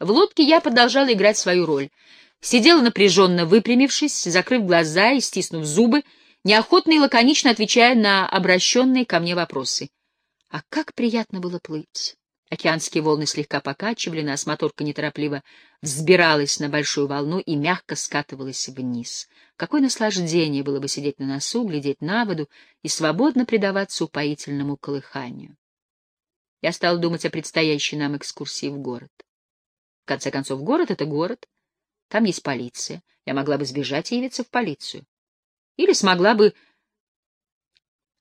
В лодке я продолжала играть свою роль. Сидела напряженно выпрямившись, закрыв глаза и стиснув зубы, неохотно и лаконично отвечая на обращенные ко мне вопросы. А как приятно было плыть! Океанские волны слегка покачивали нас, моторка неторопливо взбиралась на большую волну и мягко скатывалась вниз. Какое наслаждение было бы сидеть на носу, глядеть на воду и свободно предаваться упоительному колыханию. Я стал думать о предстоящей нам экскурсии в город. В конце концов, город — это город. Там есть полиция. Я могла бы сбежать и явиться в полицию. Или смогла бы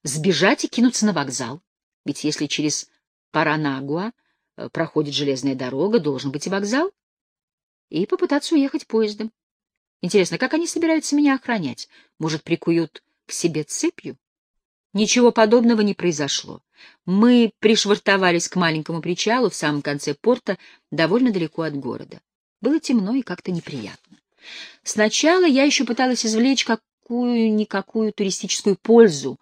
сбежать и кинуться на вокзал. Ведь если через Паранагуа э, проходит железная дорога, должен быть и вокзал. И попытаться уехать поездом. Интересно, как они собираются меня охранять? Может, прикуют к себе цепью? Ничего подобного не произошло. Мы пришвартовались к маленькому причалу в самом конце порта, довольно далеко от города. Было темно и как-то неприятно. Сначала я еще пыталась извлечь какую-никакую туристическую пользу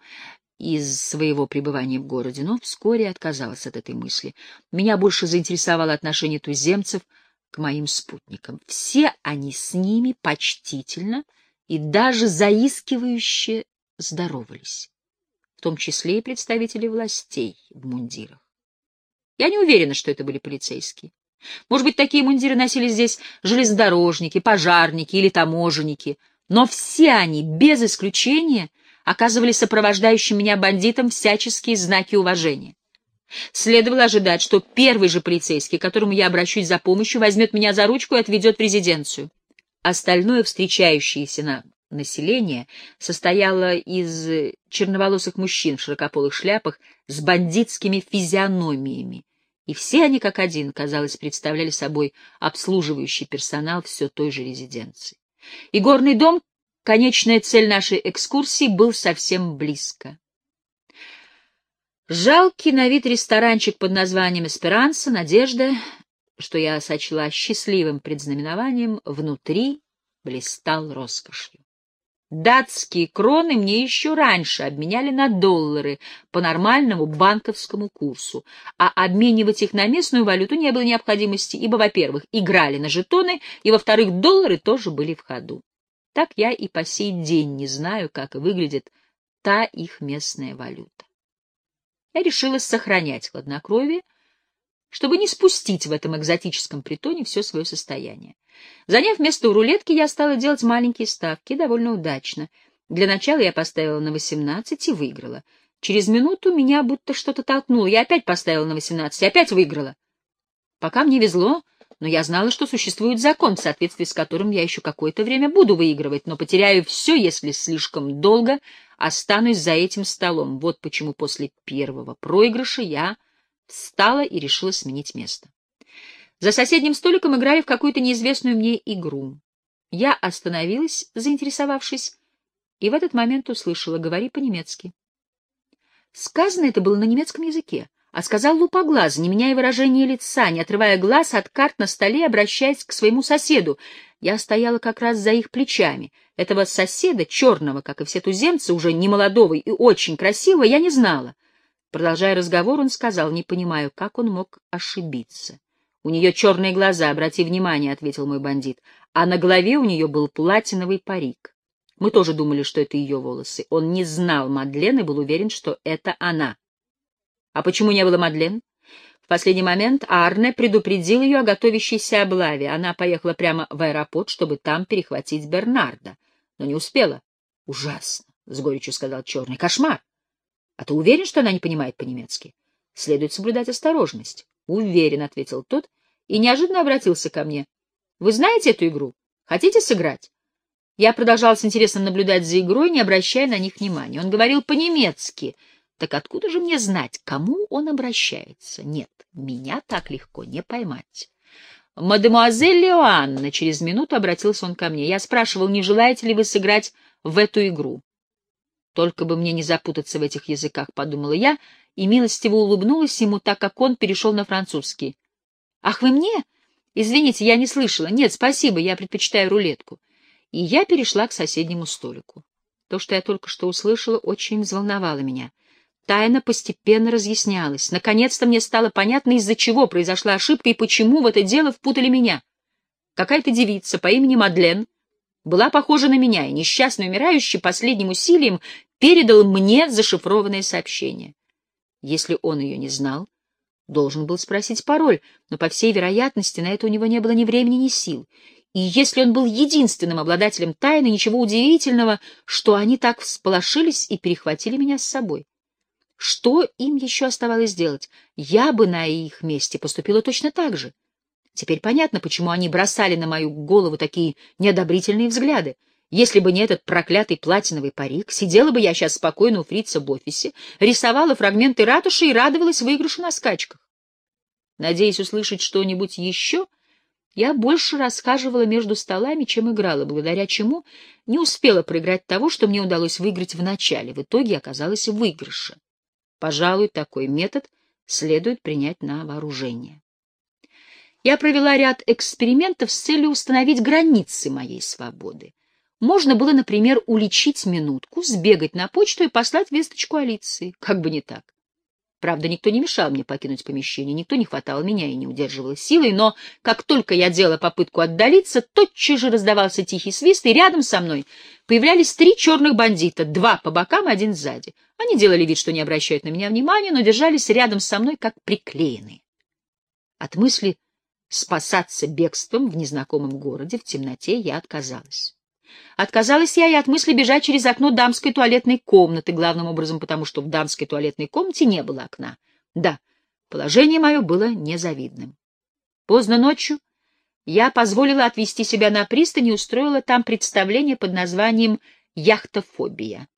из своего пребывания в городе, но вскоре отказалась от этой мысли. Меня больше заинтересовало отношение туземцев к моим спутникам. Все они с ними почтительно и даже заискивающе здоровались, в том числе и представители властей в мундирах. Я не уверена, что это были полицейские. Может быть, такие мундиры носили здесь железнодорожники, пожарники или таможенники, но все они, без исключения, — оказывали сопровождающим меня бандитам всяческие знаки уважения. Следовало ожидать, что первый же полицейский, которому я обращусь за помощью, возьмет меня за ручку и отведет в резиденцию. Остальное встречающееся на население состояло из черноволосых мужчин в широкополых шляпах с бандитскими физиономиями, и все они как один, казалось, представляли собой обслуживающий персонал все той же резиденции. И горный дом Конечная цель нашей экскурсии был совсем близко. Жалкий на вид ресторанчик под названием «Эсперанса», «Надежда», что я сочла счастливым предзнаменованием, внутри блистал роскошью. Датские кроны мне еще раньше обменяли на доллары по нормальному банковскому курсу, а обменивать их на местную валюту не было необходимости, ибо, во-первых, играли на жетоны, и, во-вторых, доллары тоже были в ходу. Так я и по сей день не знаю, как выглядит та их местная валюта. Я решила сохранять хладнокровие, чтобы не спустить в этом экзотическом притоне все свое состояние. Заняв место у рулетки, я стала делать маленькие ставки, довольно удачно. Для начала я поставила на 18 и выиграла. Через минуту меня будто что-то толкнуло. Я опять поставила на 18 и опять выиграла. Пока мне везло, но я знала, что существует закон, в соответствии с которым я еще какое-то время буду выигрывать, но потеряю все, если слишком долго останусь за этим столом. Вот почему после первого проигрыша я встала и решила сменить место. За соседним столиком играли в какую-то неизвестную мне игру. Я остановилась, заинтересовавшись, и в этот момент услышала «говори по-немецки». Сказано это было на немецком языке а сказал лупоглаз, не меняя выражения лица, не отрывая глаз от карт на столе, обращаясь к своему соседу. Я стояла как раз за их плечами. Этого соседа, черного, как и все туземцы, уже немолодого и очень красивого, я не знала. Продолжая разговор, он сказал, не понимаю, как он мог ошибиться. — У нее черные глаза, обрати внимание, — ответил мой бандит, — а на голове у нее был платиновый парик. Мы тоже думали, что это ее волосы. Он не знал Мадлен и был уверен, что это она. А почему не было Мадлен? В последний момент Арне предупредил ее о готовящейся облаве. Она поехала прямо в аэропорт, чтобы там перехватить Бернарда, но не успела. — Ужасно, — с горечью сказал Черный. — Кошмар. — А ты уверен, что она не понимает по-немецки? — Следует соблюдать осторожность. — Уверен, — ответил тот и неожиданно обратился ко мне. — Вы знаете эту игру? Хотите сыграть? Я продолжал с интересом наблюдать за игрой, не обращая на них внимания. Он говорил по-немецки — так откуда же мне знать, кому он обращается? Нет, меня так легко не поймать. «Мадемуазель Леоанна», — через минуту обратился он ко мне. Я спрашивал, не желаете ли вы сыграть в эту игру? Только бы мне не запутаться в этих языках, — подумала я, и милостиво улыбнулась ему, так как он перешел на французский. «Ах, вы мне? Извините, я не слышала. Нет, спасибо, я предпочитаю рулетку». И я перешла к соседнему столику. То, что я только что услышала, очень взволновало меня. Тайна постепенно разъяснялась. Наконец-то мне стало понятно, из-за чего произошла ошибка и почему в это дело впутали меня. Какая-то девица по имени Мадлен была похожа на меня, и несчастный умирающий последним усилием передал мне зашифрованное сообщение. Если он ее не знал, должен был спросить пароль, но, по всей вероятности, на это у него не было ни времени, ни сил. И если он был единственным обладателем тайны, ничего удивительного, что они так всполошились и перехватили меня с собой. Что им еще оставалось делать? Я бы на их месте поступила точно так же. Теперь понятно, почему они бросали на мою голову такие неодобрительные взгляды. Если бы не этот проклятый платиновый парик, сидела бы я сейчас спокойно у фрица в офисе, рисовала фрагменты ратуши и радовалась выигрышу на скачках. Надеясь услышать что-нибудь еще, я больше расхаживала между столами, чем играла, благодаря чему не успела проиграть того, что мне удалось выиграть в начале. В итоге оказалась в выигрыше. Пожалуй, такой метод следует принять на вооружение. Я провела ряд экспериментов с целью установить границы моей свободы. Можно было, например, уличить минутку, сбегать на почту и послать весточку Алиции. Как бы не так. Правда, никто не мешал мне покинуть помещение, никто не хватал меня и не удерживал силой, но как только я делала попытку отдалиться, тотчас же раздавался тихий свист, и рядом со мной появлялись три черных бандита, два по бокам один сзади. Они делали вид, что не обращают на меня внимания, но держались рядом со мной, как приклеенные. От мысли спасаться бегством в незнакомом городе в темноте я отказалась. Отказалась я и от мысли бежать через окно дамской туалетной комнаты, главным образом потому, что в дамской туалетной комнате не было окна. Да, положение мое было незавидным. Поздно ночью я позволила отвезти себя на пристань и устроила там представление под названием «Яхтофобия».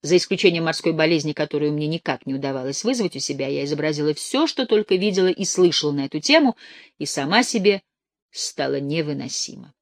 За исключением морской болезни, которую мне никак не удавалось вызвать у себя, я изобразила все, что только видела и слышала на эту тему, и сама себе стала невыносима.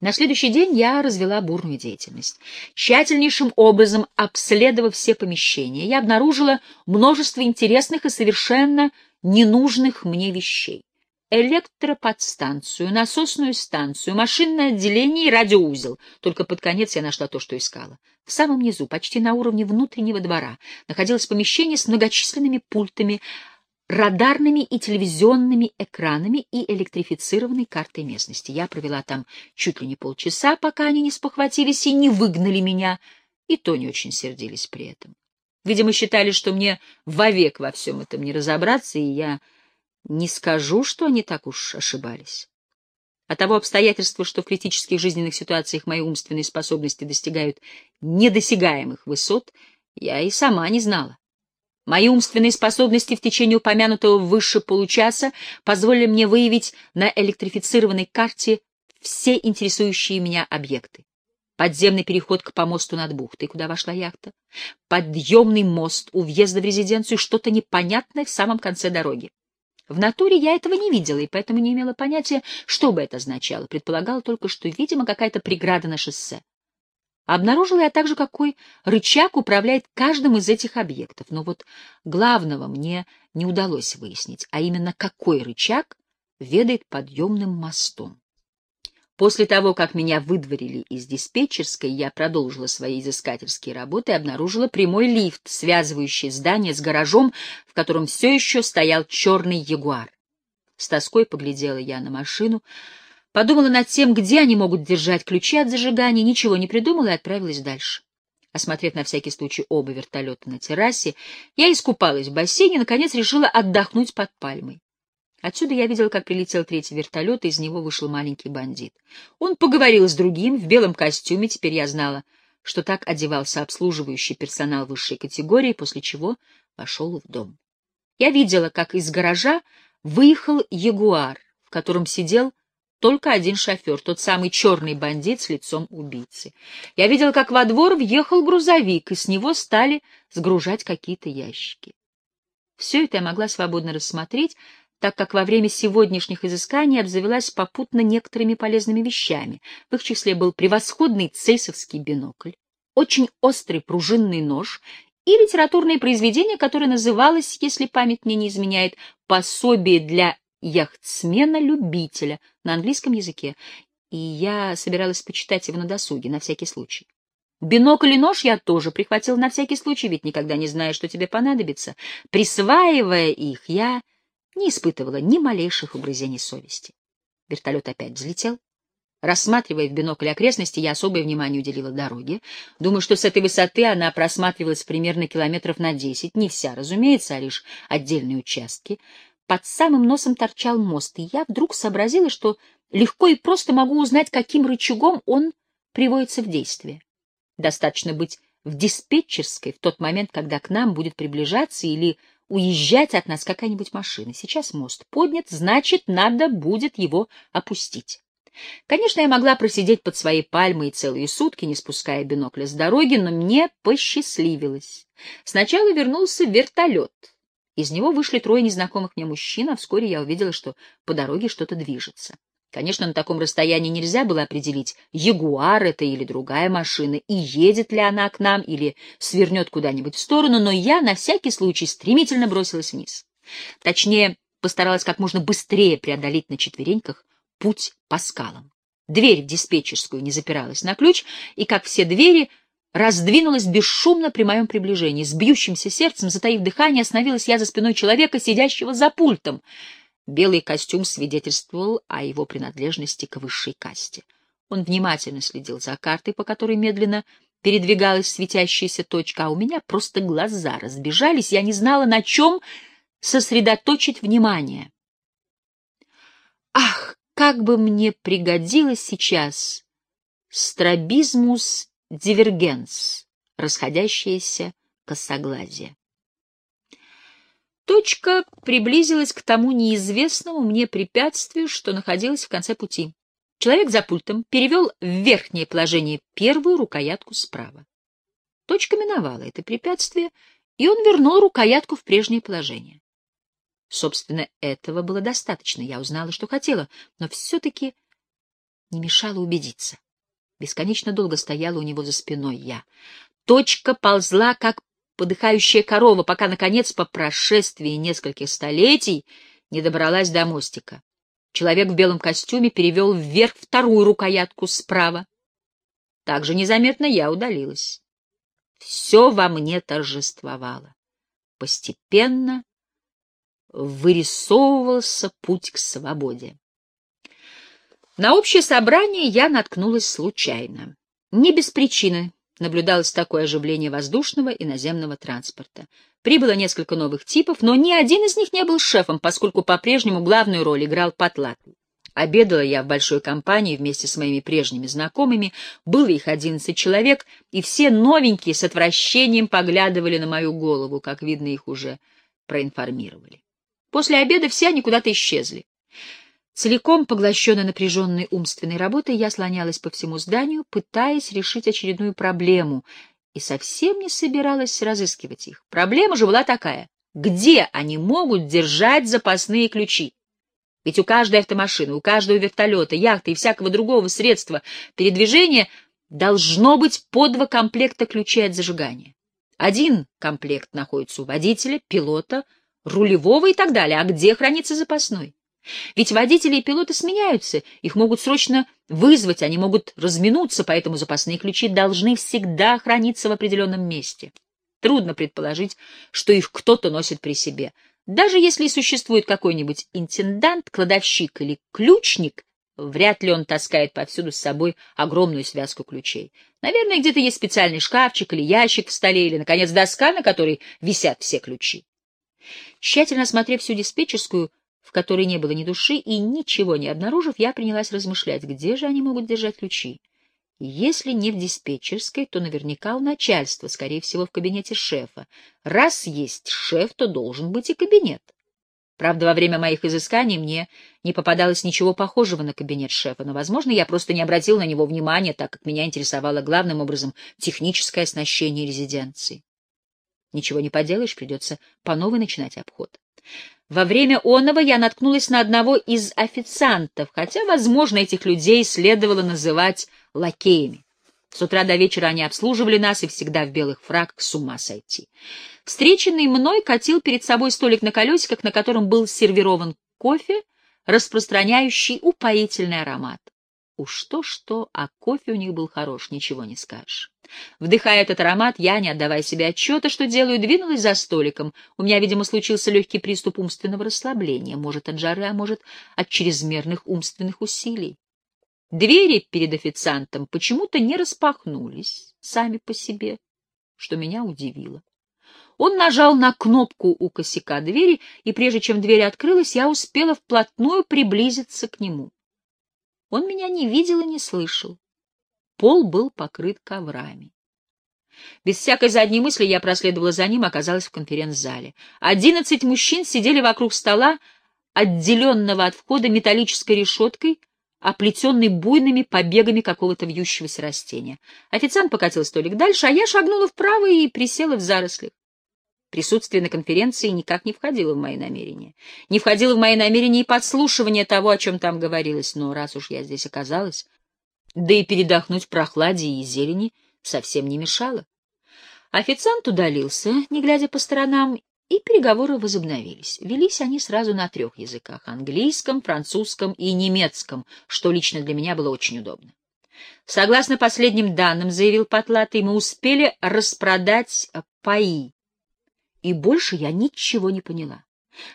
На следующий день я развела бурную деятельность. Тщательнейшим образом обследовав все помещения, я обнаружила множество интересных и совершенно ненужных мне вещей. Электроподстанцию, насосную станцию, машинное отделение и радиоузел. Только под конец я нашла то, что искала. В самом низу, почти на уровне внутреннего двора, находилось помещение с многочисленными пультами, радарными и телевизионными экранами и электрифицированной картой местности. Я провела там чуть ли не полчаса, пока они не спохватились и не выгнали меня, и то не очень сердились при этом. Видимо, считали, что мне вовек во всем этом не разобраться, и я не скажу, что они так уж ошибались. От того обстоятельства, что в критических жизненных ситуациях мои умственные способности достигают недосягаемых высот, я и сама не знала. Мои умственные способности в течение упомянутого выше получаса позволили мне выявить на электрифицированной карте все интересующие меня объекты. Подземный переход к помосту над бухтой, куда вошла яхта, подъемный мост у въезда в резиденцию, что-то непонятное в самом конце дороги. В натуре я этого не видела, и поэтому не имела понятия, что бы это означало. Предполагала только, что, видимо, какая-то преграда на шоссе. Обнаружила я также, какой рычаг управляет каждым из этих объектов. Но вот главного мне не удалось выяснить, а именно какой рычаг ведает подъемным мостом. После того, как меня выдворили из диспетчерской, я продолжила свои изыскательские работы и обнаружила прямой лифт, связывающий здание с гаражом, в котором все еще стоял черный ягуар. С тоской поглядела я на машину, Подумала над тем, где они могут держать ключи от зажигания, ничего не придумала и отправилась дальше. Осмотрев на всякий случай оба вертолета на террасе, я искупалась в бассейне и, наконец, решила отдохнуть под пальмой. Отсюда я видела, как прилетел третий вертолет, и из него вышел маленький бандит. Он поговорил с другим в белом костюме, теперь я знала, что так одевался обслуживающий персонал высшей категории, после чего вошел в дом. Я видела, как из гаража выехал ягуар, в котором сидел только один шофер, тот самый черный бандит с лицом убийцы. Я видел, как во двор въехал грузовик, и с него стали сгружать какие-то ящики. Все это я могла свободно рассмотреть, так как во время сегодняшних изысканий обзавелась попутно некоторыми полезными вещами. В их числе был превосходный цейсовский бинокль, очень острый пружинный нож и литературное произведение, которое называлось, если память мне не изменяет, «Пособие для яхтсмена-любителя на английском языке, и я собиралась почитать его на досуге, на всякий случай. Бинокль и нож я тоже прихватил на всякий случай, ведь никогда не знаешь, что тебе понадобится. Присваивая их, я не испытывала ни малейших угрызений совести. Вертолет опять взлетел. Рассматривая в бинокль окрестности, я особое внимание уделила дороге. Думаю, что с этой высоты она просматривалась примерно километров на десять. Не вся, разумеется, а лишь отдельные участки. Под самым носом торчал мост, и я вдруг сообразила, что легко и просто могу узнать, каким рычагом он приводится в действие. Достаточно быть в диспетчерской в тот момент, когда к нам будет приближаться или уезжать от нас какая-нибудь машина. Сейчас мост поднят, значит, надо будет его опустить. Конечно, я могла просидеть под своей пальмой целые сутки, не спуская бинокля с дороги, но мне посчастливилось. Сначала вернулся вертолет. Из него вышли трое незнакомых мне мужчин, а вскоре я увидела, что по дороге что-то движется. Конечно, на таком расстоянии нельзя было определить, ягуар это или другая машина, и едет ли она к нам, или свернет куда-нибудь в сторону, но я на всякий случай стремительно бросилась вниз. Точнее, постаралась как можно быстрее преодолеть на четвереньках путь по скалам. Дверь в диспетчерскую не запиралась на ключ, и, как все двери, раздвинулась бесшумно при моем приближении. С бьющимся сердцем, затаив дыхание, остановилась я за спиной человека, сидящего за пультом. Белый костюм свидетельствовал о его принадлежности к высшей касте. Он внимательно следил за картой, по которой медленно передвигалась светящаяся точка, а у меня просто глаза разбежались, я не знала, на чем сосредоточить внимание. Ах, как бы мне пригодилось сейчас стробизмус дивергенс, расходящееся косоглазие. Точка приблизилась к тому неизвестному мне препятствию, что находилось в конце пути. Человек за пультом перевел в верхнее положение первую рукоятку справа. Точка миновала это препятствие, и он вернул рукоятку в прежнее положение. Собственно, этого было достаточно. Я узнала, что хотела, но все-таки не мешало убедиться. Бесконечно долго стояла у него за спиной я. Точка ползла, как подыхающая корова, пока, наконец, по прошествии нескольких столетий не добралась до мостика. Человек в белом костюме перевел вверх вторую рукоятку справа. Так же незаметно я удалилась. Все во мне торжествовало. Постепенно вырисовывался путь к свободе. На общее собрание я наткнулась случайно. Не без причины наблюдалось такое оживление воздушного и наземного транспорта. Прибыло несколько новых типов, но ни один из них не был шефом, поскольку по-прежнему главную роль играл Патлатый. Обедала я в большой компании вместе с моими прежними знакомыми, было их одиннадцать человек, и все новенькие с отвращением поглядывали на мою голову, как видно, их уже проинформировали. После обеда все они куда-то исчезли. Целиком поглощенная напряженной умственной работой, я слонялась по всему зданию, пытаясь решить очередную проблему, и совсем не собиралась разыскивать их. Проблема же была такая. Где они могут держать запасные ключи? Ведь у каждой автомашины, у каждого вертолета, яхты и всякого другого средства передвижения должно быть по два комплекта ключей от зажигания. Один комплект находится у водителя, пилота, рулевого и так далее. А где хранится запасной? Ведь водители и пилоты сменяются, их могут срочно вызвать, они могут разминуться, поэтому запасные ключи должны всегда храниться в определенном месте. Трудно предположить, что их кто-то носит при себе. Даже если существует какой-нибудь интендант, кладовщик или ключник, вряд ли он таскает повсюду с собой огромную связку ключей. Наверное, где-то есть специальный шкафчик или ящик в столе, или, наконец, доска, на которой висят все ключи. Тщательно осмотрев всю диспетчерскую, в которой не было ни души, и ничего не обнаружив, я принялась размышлять, где же они могут держать ключи. Если не в диспетчерской, то наверняка у начальства, скорее всего, в кабинете шефа. Раз есть шеф, то должен быть и кабинет. Правда, во время моих изысканий мне не попадалось ничего похожего на кабинет шефа, но, возможно, я просто не обратил на него внимания, так как меня интересовало главным образом техническое оснащение резиденции. Ничего не поделаешь, придется по новой начинать обход. Во время оного я наткнулась на одного из официантов, хотя, возможно, этих людей следовало называть лакеями. С утра до вечера они обслуживали нас и всегда в белых фраках с ума сойти. Встреченный мной катил перед собой столик на колесиках, на котором был сервирован кофе, распространяющий упоительный аромат. Уж то-что, а кофе у них был хорош, ничего не скажешь. Вдыхая этот аромат, я, не отдавая себе отчета, что делаю, двинулась за столиком. У меня, видимо, случился легкий приступ умственного расслабления, может, от жары, а может, от чрезмерных умственных усилий. Двери перед официантом почему-то не распахнулись сами по себе, что меня удивило. Он нажал на кнопку у косяка двери, и прежде чем дверь открылась, я успела вплотную приблизиться к нему. Он меня не видел и не слышал. Пол был покрыт коврами. Без всякой задней мысли я проследовала за ним, оказалась в конференц-зале. Одиннадцать мужчин сидели вокруг стола, отделенного от входа металлической решеткой, оплетенной буйными побегами какого-то вьющегося растения. Официант покатил столик дальше, а я шагнула вправо и присела в зарослях. Присутствие на конференции никак не входило в мои намерения. Не входило в мои намерения и подслушивание того, о чем там говорилось, но раз уж я здесь оказалась, да и передохнуть в прохладе и зелени совсем не мешало. Официант удалился, не глядя по сторонам, и переговоры возобновились. Велись они сразу на трех языках — английском, французском и немецком, что лично для меня было очень удобно. Согласно последним данным, заявил Потлатый, мы успели распродать паи и больше я ничего не поняла.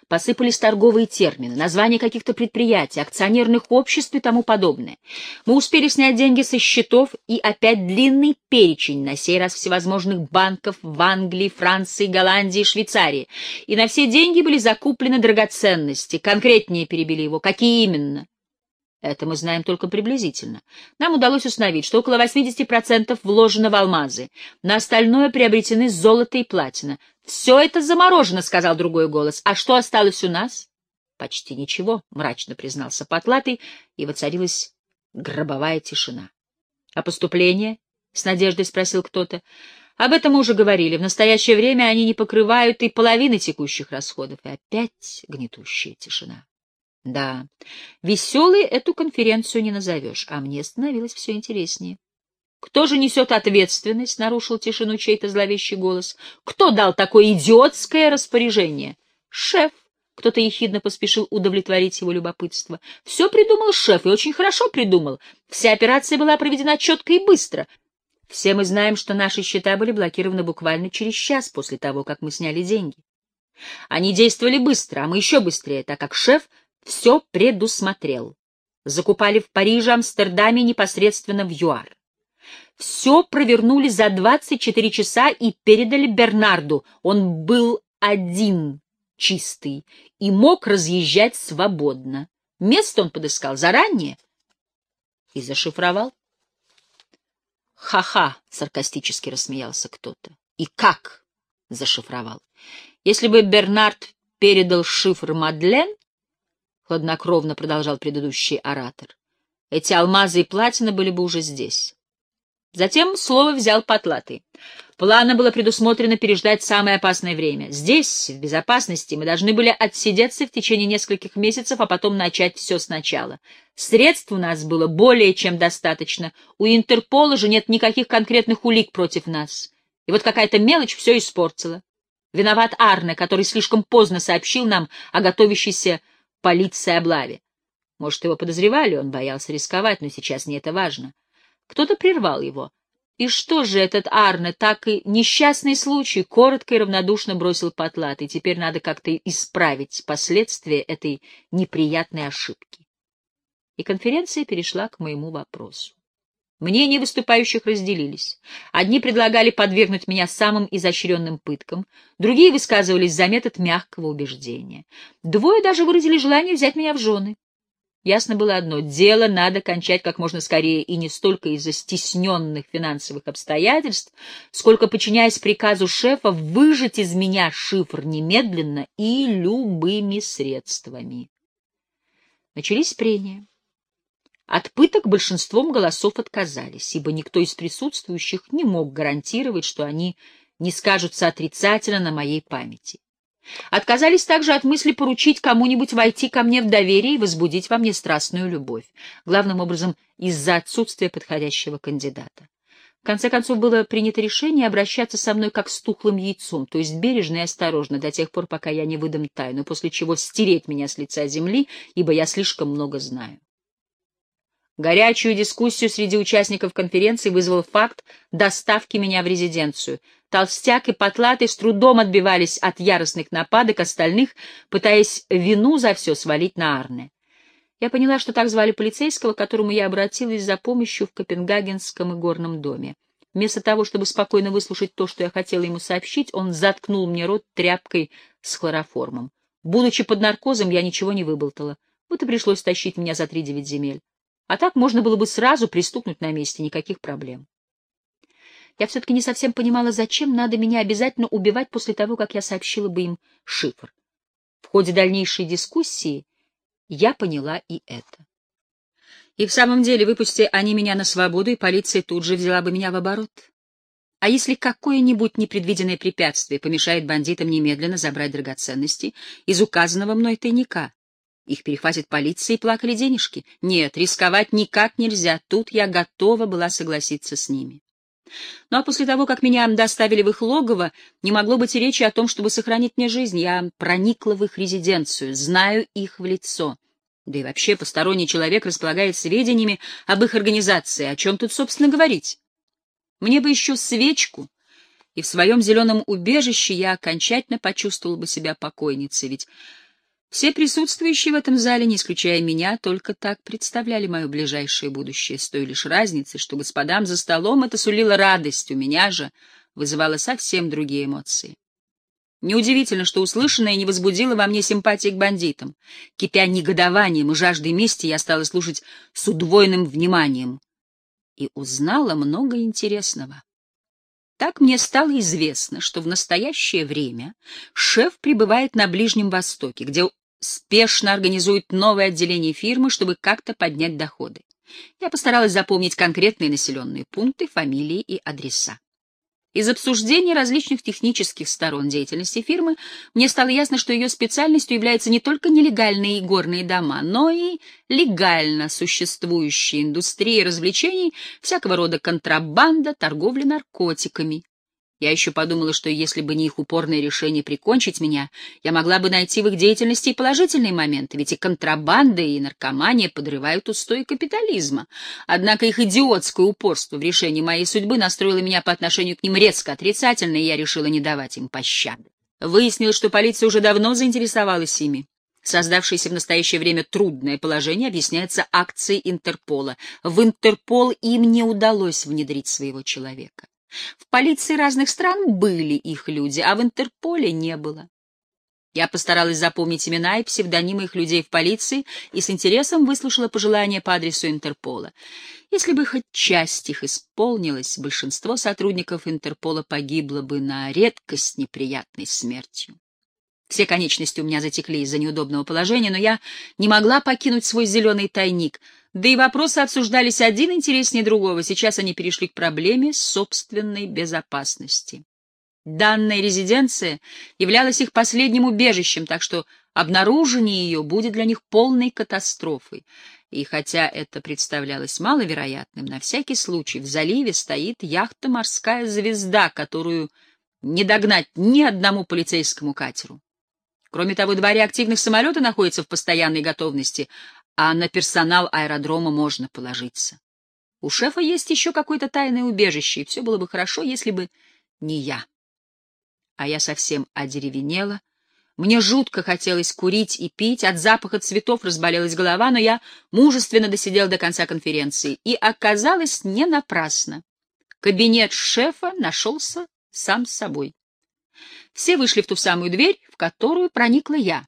Посыпались торговые термины, названия каких-то предприятий, акционерных обществ и тому подобное. Мы успели снять деньги со счетов, и опять длинный перечень, на сей раз всевозможных банков в Англии, Франции, Голландии, Швейцарии. И на все деньги были закуплены драгоценности. Конкретнее перебили его. Какие именно? Это мы знаем только приблизительно. Нам удалось установить, что около 80% вложено в алмазы, на остальное приобретены золото и платина. «Все это заморожено», — сказал другой голос. «А что осталось у нас?» «Почти ничего», — мрачно признался Потлатый, и воцарилась гробовая тишина. «А поступление?» — с надеждой спросил кто-то. «Об этом мы уже говорили. В настоящее время они не покрывают и половины текущих расходов». И опять гнетущая тишина. Да, веселой эту конференцию не назовешь, а мне становилось все интереснее. Кто же несет ответственность? — нарушил тишину чей-то зловещий голос. Кто дал такое идиотское распоряжение? Шеф. Кто-то ехидно поспешил удовлетворить его любопытство. Все придумал шеф, и очень хорошо придумал. Вся операция была проведена четко и быстро. Все мы знаем, что наши счета были блокированы буквально через час после того, как мы сняли деньги. Они действовали быстро, а мы еще быстрее, так как шеф все предусмотрел. Закупали в Париже, Амстердаме, непосредственно в ЮАР. Все провернули за 24 часа и передали Бернарду. Он был один, чистый, и мог разъезжать свободно. Место он подыскал заранее и зашифровал. «Ха-ха!» — саркастически рассмеялся кто-то. «И как?» — зашифровал. «Если бы Бернард передал шифр Мадлен, — хладнокровно продолжал предыдущий оратор, — эти алмазы и платины были бы уже здесь. Затем слово взял Потлатый. Планом было предусмотрено переждать самое опасное время. Здесь, в безопасности, мы должны были отсидеться в течение нескольких месяцев, а потом начать все сначала. Средств у нас было более чем достаточно. У Интерпола же нет никаких конкретных улик против нас. И вот какая-то мелочь все испортила. Виноват Арне, который слишком поздно сообщил нам о готовящейся полиции облаве. Может, его подозревали, он боялся рисковать, но сейчас не это важно. Кто-то прервал его. И что же этот Арне, так и несчастный случай, коротко и равнодушно бросил потлат, и теперь надо как-то исправить последствия этой неприятной ошибки. И конференция перешла к моему вопросу. Мнения выступающих разделились. Одни предлагали подвергнуть меня самым изощренным пыткам, другие высказывались за метод мягкого убеждения. Двое даже выразили желание взять меня в жены. Ясно было одно — дело надо кончать как можно скорее, и не столько из-за стесненных финансовых обстоятельств, сколько, подчиняясь приказу шефа, выжать из меня шифр немедленно и любыми средствами. Начались прения. От пыток большинством голосов отказались, ибо никто из присутствующих не мог гарантировать, что они не скажутся отрицательно на моей памяти. Отказались также от мысли поручить кому-нибудь войти ко мне в доверие и возбудить во мне страстную любовь, главным образом из-за отсутствия подходящего кандидата. В конце концов, было принято решение обращаться со мной как с тухлым яйцом, то есть бережно и осторожно до тех пор, пока я не выдам тайну, после чего стереть меня с лица земли, ибо я слишком много знаю. Горячую дискуссию среди участников конференции вызвал факт доставки меня в резиденцию. Толстяк и Потлатый с трудом отбивались от яростных нападок остальных, пытаясь вину за все свалить на Арне. Я поняла, что так звали полицейского, к которому я обратилась за помощью в Копенгагенском игорном доме. Вместо того, чтобы спокойно выслушать то, что я хотела ему сообщить, он заткнул мне рот тряпкой с хлороформом. Будучи под наркозом, я ничего не выболтала. Вот и пришлось тащить меня за три девять земель. А так можно было бы сразу пристукнуть на месте, никаких проблем. Я все-таки не совсем понимала, зачем надо меня обязательно убивать после того, как я сообщила бы им шифр. В ходе дальнейшей дискуссии я поняла и это. И в самом деле, выпусти они меня на свободу, и полиция тут же взяла бы меня в оборот. А если какое-нибудь непредвиденное препятствие помешает бандитам немедленно забрать драгоценности из указанного мной тайника? Их перехватит полиция и плакали денежки. Нет, рисковать никак нельзя, тут я готова была согласиться с ними. Ну а после того, как меня доставили в их логово, не могло быть и речи о том, чтобы сохранить мне жизнь. Я проникла в их резиденцию, знаю их в лицо. Да и вообще посторонний человек располагает сведениями об их организации. О чем тут, собственно, говорить? Мне бы еще свечку, и в своем зеленом убежище я окончательно почувствовал бы себя покойницей, ведь все присутствующие в этом зале, не исключая меня, только так представляли мое ближайшее будущее, с той лишь разницей, что господам за столом это сулило радость, у меня же вызывало совсем другие эмоции. Неудивительно, что услышанное не возбудило во мне симпатии к бандитам. Кипя негодованием и жаждой мести, я стала слушать с удвоенным вниманием и узнала много интересного. Так мне стало известно, что в настоящее время шеф пребывает на Ближнем Востоке, где спешно организует новое отделение фирмы, чтобы как-то поднять доходы. Я постаралась запомнить конкретные населенные пункты, фамилии и адреса. Из обсуждения различных технических сторон деятельности фирмы мне стало ясно, что ее специальностью являются не только нелегальные игорные дома, но и легально существующие индустрии развлечений, всякого рода контрабанда, торговля наркотиками. Я еще подумала, что если бы не их упорное решение прикончить меня, я могла бы найти в их деятельности и положительные моменты, ведь и контрабанда, и наркомания подрывают устои капитализма. Однако их идиотское упорство в решении моей судьбы настроило меня по отношению к ним резко отрицательно, и я решила не давать им пощады. Выяснилось, что полиция уже давно заинтересовалась ими. Создавшееся в настоящее время трудное положение объясняется акцией Интерпола. В Интерпол им не удалось внедрить своего человека. В полиции разных стран были их люди, а в Интерполе не было. Я постаралась запомнить имена и псевдонимы их людей в полиции и с интересом выслушала пожелания по адресу Интерпола. Если бы хоть часть их исполнилась, большинство сотрудников Интерпола погибло бы на редкость неприятной смертью. Все конечности у меня затекли из-за неудобного положения, но я не могла покинуть свой зеленый тайник — да и вопросы обсуждались один интереснее другого. Сейчас они перешли к проблеме собственной безопасности. Данная резиденция являлась их последним убежищем, так что обнаружение ее будет для них полной катастрофой. И хотя это представлялось маловероятным, на всякий случай в заливе стоит яхта «Морская звезда», которую не догнать ни одному полицейскому катеру. Кроме того, два реактивных самолета находятся в постоянной готовности, а на персонал аэродрома можно положиться. У шефа есть еще какое-то тайное убежище, и все было бы хорошо, если бы не я. А я совсем одеревенела. Мне жутко хотелось курить и пить, от запаха цветов разболелась голова, но я мужественно досидел до конца конференции, и оказалось не напрасно. Кабинет шефа нашелся сам собой. Все вышли в ту самую дверь, в которую проникла я.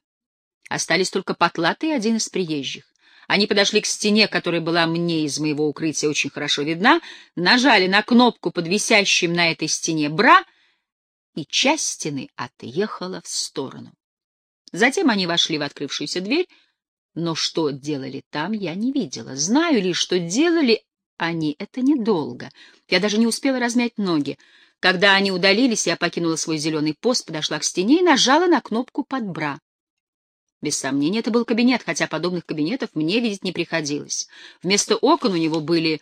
Остались только потлатый и один из приезжих. Они подошли к стене, которая была мне из моего укрытия очень хорошо видна, нажали на кнопку под висящим на этой стене бра, и часть стены отъехала в сторону. Затем они вошли в открывшуюся дверь, но что делали там, я не видела. Знаю лишь, что делали они это недолго. Я даже не успела размять ноги. Когда они удалились, я покинула свой зеленый пост, подошла к стене и нажала на кнопку под бра. Без сомнения, это был кабинет, хотя подобных кабинетов мне видеть не приходилось. Вместо окон у него были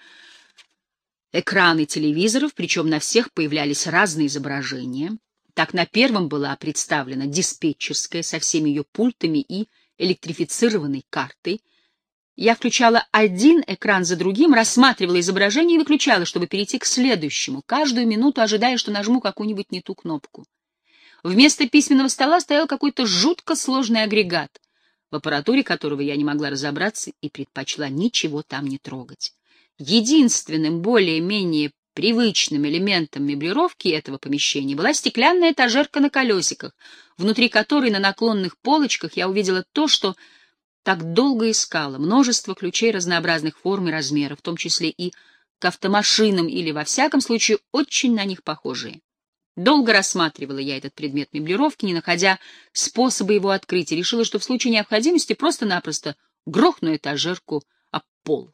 экраны телевизоров, причем на всех появлялись разные изображения. Так на первом была представлена диспетчерская со всеми ее пультами и электрифицированной картой. Я включала один экран за другим, рассматривала изображение и выключала, чтобы перейти к следующему, каждую минуту ожидая, что нажму какую-нибудь не ту кнопку. Вместо письменного стола стоял какой-то жутко сложный агрегат, в аппаратуре которого я не могла разобраться и предпочла ничего там не трогать. Единственным более-менее привычным элементом меблировки этого помещения была стеклянная этажерка на колесиках, внутри которой на наклонных полочках я увидела то, что так долго искала, множество ключей разнообразных форм и размеров, в том числе и к автомашинам или, во всяком случае, очень на них похожие. Долго рассматривала я этот предмет меблировки, не находя способа его открыть, и решила, что в случае необходимости просто-напросто грохну этажерку об пол.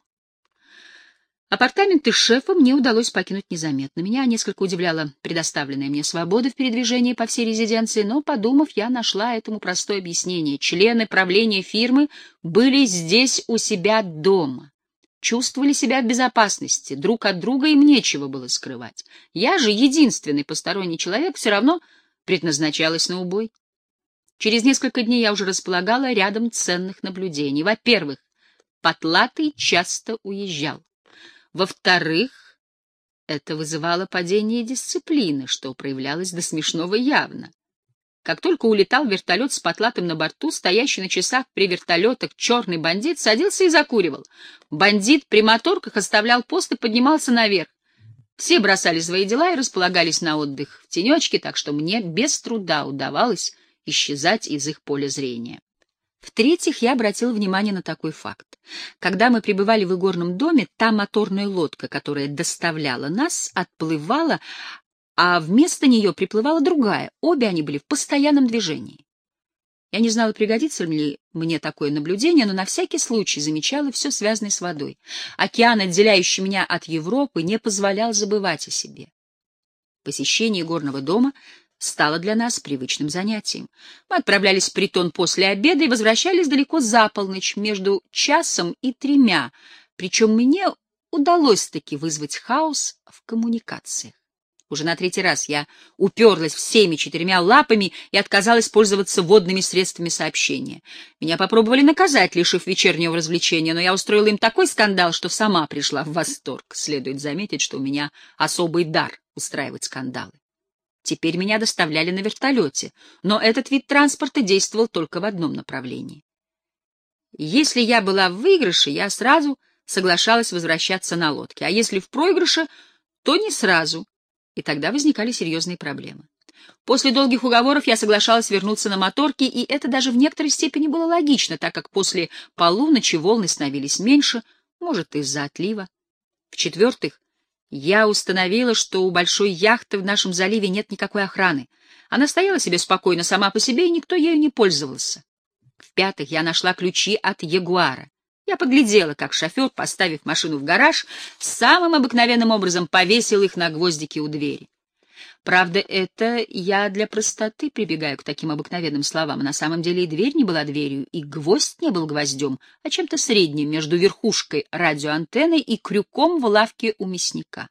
Апартаменты шефа мне удалось покинуть незаметно. Меня несколько удивляла предоставленная мне свобода в передвижении по всей резиденции, но, подумав, я нашла этому простое объяснение. Члены правления фирмы были здесь у себя дома, чувствовали себя в безопасности, друг от друга им нечего было скрывать. Я же, единственный посторонний человек, все равно предназначалась на убой. Через несколько дней я уже располагала рядом ценных наблюдений. Во-первых, Потлатый часто уезжал. Во-вторых, это вызывало падение дисциплины, что проявлялось до смешного явно. Как только улетал вертолет с потлатым на борту, стоящий на часах при вертолетах черный бандит садился и закуривал. Бандит при моторках оставлял пост и поднимался наверх. Все бросали свои дела и располагались на отдых в тенечке, так что мне без труда удавалось исчезать из их поля зрения. В-третьих, я обратил внимание на такой факт. Когда мы пребывали в игорном доме, та моторная лодка, которая доставляла нас, отплывала, а вместо нее приплывала другая. Обе они были в постоянном движении. Я не знала, пригодится ли мне такое наблюдение, но на всякий случай замечала все связанное с водой. Океан, отделяющий меня от Европы, не позволял забывать о себе. Посещение горного дома стало для нас привычным занятием. Мы отправлялись в притон после обеда и возвращались далеко за полночь, между часом и тремя, причем мне удалось таки вызвать хаос в коммуникациях. Уже на третий раз я уперлась всеми четырьмя лапами и отказалась пользоваться водными средствами сообщения. Меня попробовали наказать, лишив вечернего развлечения, но я устроила им такой скандал, что сама пришла в восторг. Следует заметить, что у меня особый дар устраивать скандалы. Теперь меня доставляли на вертолете, но этот вид транспорта действовал только в одном направлении. Если я была в выигрыше, я сразу соглашалась возвращаться на лодке, а если в проигрыше, то не сразу, и тогда возникали серьезные проблемы. После долгих уговоров я соглашалась вернуться на моторке, и это даже в некоторой степени было логично, так как после полуночи волны становились меньше, может, из-за отлива. В-четвертых, я установила, что у большой яхты в нашем заливе нет никакой охраны. Она стояла себе спокойно сама по себе, и никто ею не пользовался. В-пятых, я нашла ключи от Ягуара. Я поглядела, как шофер, поставив машину в гараж, самым обыкновенным образом повесил их на гвоздики у двери. Правда, это я для простоты прибегаю к таким обыкновенным словам. На самом деле и дверь не была дверью, и гвоздь не был гвоздем, а чем-то средним между верхушкой радиоантенны и крюком в лавке у мясника.